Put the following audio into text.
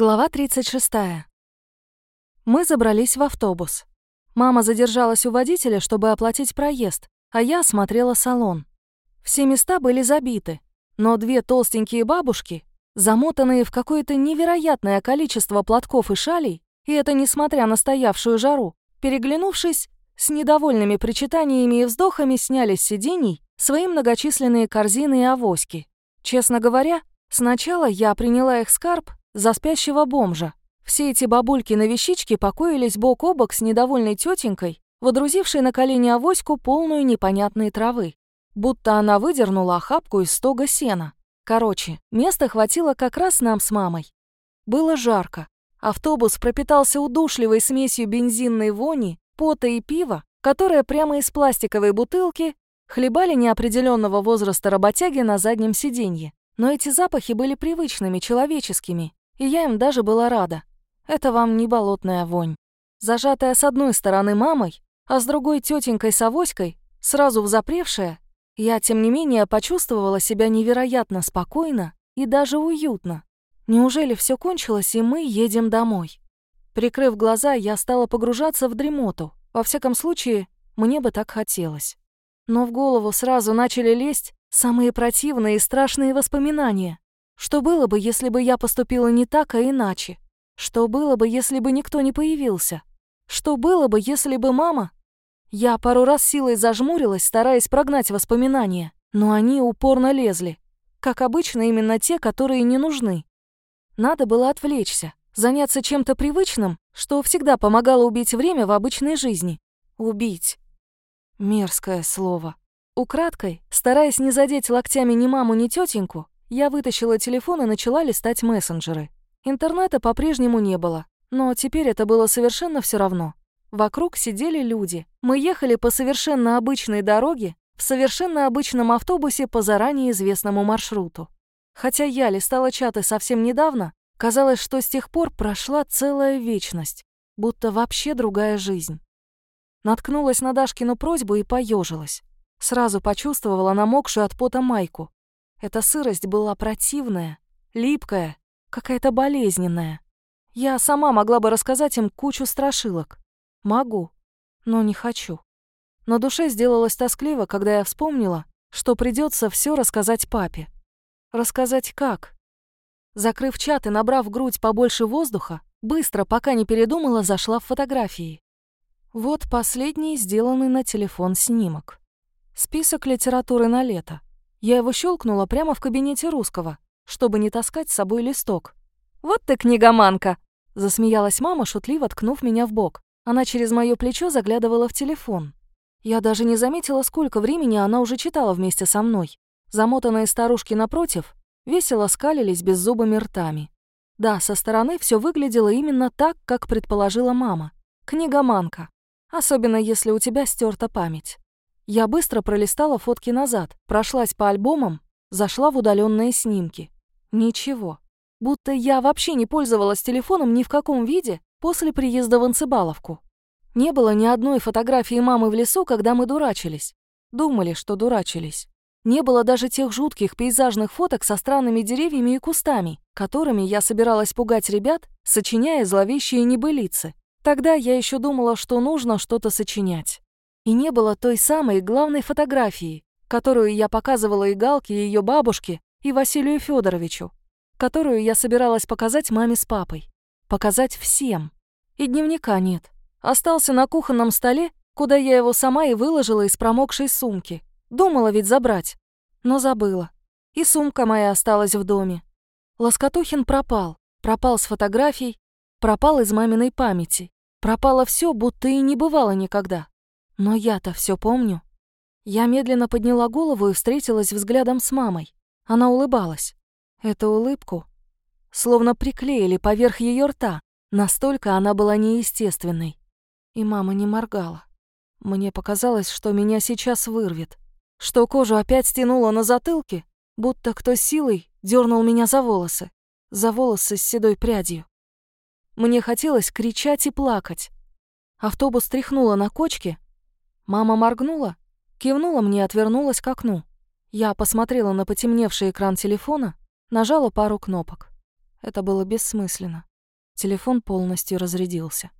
Глава 36. Мы забрались в автобус. Мама задержалась у водителя, чтобы оплатить проезд, а я осмотрела салон. Все места были забиты, но две толстенькие бабушки, замотанные в какое-то невероятное количество платков и шалей, и это несмотря на стоявшую жару, переглянувшись, с недовольными причитаниями и вздохами сняли с сидений свои многочисленные корзины и авоськи. Честно говоря, сначала я приняла их скарб за спящего бомжа. Все эти бабульки на вещичке покоились бок о бок с недовольной тетенькой, водрузившей на колени авоську полную непонятной травы. Будто она выдернула охапку из стога сена. Короче, места хватило как раз нам с мамой. Было жарко. Автобус пропитался удушливой смесью бензинной вони, пота и пива, которая прямо из пластиковой бутылки хлебали неопределенного возраста работяги на заднем сиденье. Но эти запахи были привычными, человеческими, и я им даже была рада. Это вам не болотная вонь. Зажатая с одной стороны мамой, а с другой тетенькой с сразу взапревшая, я, тем не менее, почувствовала себя невероятно спокойно и даже уютно. Неужели все кончилось, и мы едем домой? Прикрыв глаза, я стала погружаться в дремоту. Во всяком случае, мне бы так хотелось. Но в голову сразу начали лезть самые противные и страшные воспоминания. Что было бы, если бы я поступила не так, а иначе? Что было бы, если бы никто не появился? Что было бы, если бы мама... Я пару раз силой зажмурилась, стараясь прогнать воспоминания, но они упорно лезли. Как обычно, именно те, которые не нужны. Надо было отвлечься, заняться чем-то привычным, что всегда помогало убить время в обычной жизни. Убить. Мерзкое слово. Украдкой, стараясь не задеть локтями ни маму, ни тетеньку, я вытащила телефон и начала листать мессенджеры. Интернета по-прежнему не было, но теперь это было совершенно все равно. Вокруг сидели люди. Мы ехали по совершенно обычной дороге, в совершенно обычном автобусе по заранее известному маршруту. Хотя я листала чаты совсем недавно, казалось, что с тех пор прошла целая вечность, будто вообще другая жизнь. Наткнулась на Дашкину просьбу и поежилась. Сразу почувствовала намокшую от пота майку. Эта сырость была противная, липкая, какая-то болезненная. Я сама могла бы рассказать им кучу страшилок. Могу, но не хочу. На душе сделалось тоскливо, когда я вспомнила, что придется все рассказать папе. Рассказать как? Закрыв чат и набрав грудь побольше воздуха, быстро, пока не передумала, зашла в фотографии. Вот последний сделанный на телефон снимок. Список литературы на лето. Я его щелкнула прямо в кабинете русского, чтобы не таскать с собой листок. «Вот ты книгоманка!» — засмеялась мама, шутливо ткнув меня в бок. Она через моё плечо заглядывала в телефон. Я даже не заметила, сколько времени она уже читала вместе со мной. Замотанные старушки напротив весело скалились беззубыми ртами. Да, со стороны все выглядело именно так, как предположила мама. Книгоманка. Особенно если у тебя стерта память. Я быстро пролистала фотки назад, прошлась по альбомам, зашла в удаленные снимки. Ничего. Будто я вообще не пользовалась телефоном ни в каком виде после приезда в Анцебаловку. Не было ни одной фотографии мамы в лесу, когда мы дурачились. Думали, что дурачились. Не было даже тех жутких пейзажных фоток со странными деревьями и кустами, которыми я собиралась пугать ребят, сочиняя зловещие небылицы. Тогда я еще думала, что нужно что-то сочинять. И не было той самой главной фотографии, которую я показывала и Галке, и ее бабушке, и Василию Федоровичу, которую я собиралась показать маме с папой. Показать всем. И дневника нет. Остался на кухонном столе, куда я его сама и выложила из промокшей сумки. Думала ведь забрать, но забыла. И сумка моя осталась в доме. Лоскотухин пропал. Пропал с фотографий, пропал из маминой памяти. Пропало все, будто и не бывало никогда. Но я-то все помню. Я медленно подняла голову и встретилась взглядом с мамой. Она улыбалась. Эту улыбку словно приклеили поверх ее рта, настолько она была неестественной. И мама не моргала. Мне показалось, что меня сейчас вырвет, что кожу опять стянуло на затылке, будто кто силой дернул меня за волосы, за волосы с седой прядью. Мне хотелось кричать и плакать. Автобус тряхнуло на кочке, Мама моргнула, кивнула мне и отвернулась к окну. Я посмотрела на потемневший экран телефона, нажала пару кнопок. Это было бессмысленно. Телефон полностью разрядился.